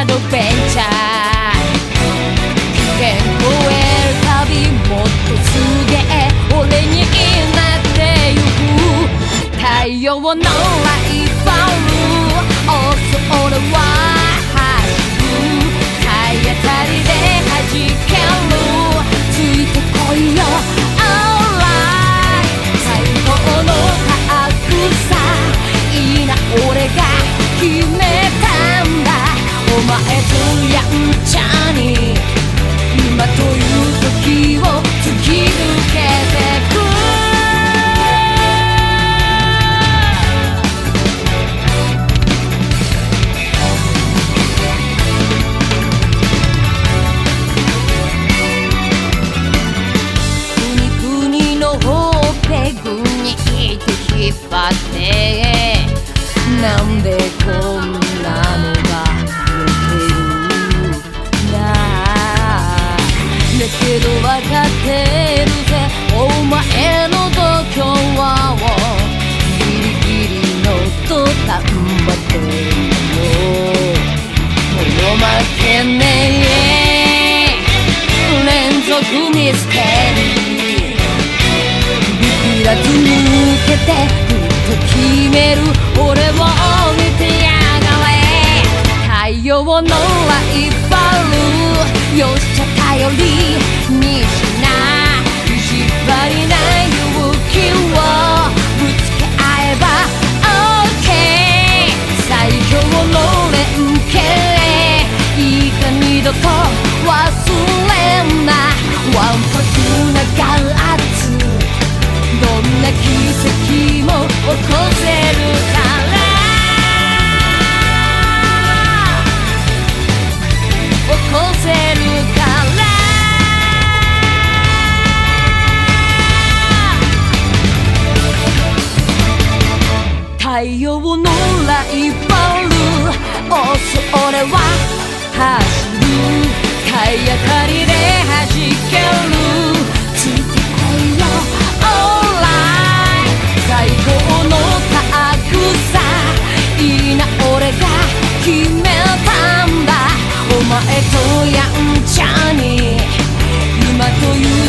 アドベンチャー。危険超える旅もっとすげえ。俺になってゆく。太陽のなんでこんなのが抜けるなあだけどわかってるぜお前の度胸をギリギリのと頑張ってるよもう負けねえ連続ミステリービビらず抜けてふっと決めるれ太陽太陽のライバル俺は走る体当た。りで弾けるオーライ最高のさいいな俺が決めたんだ。お前とやんちゃに。今という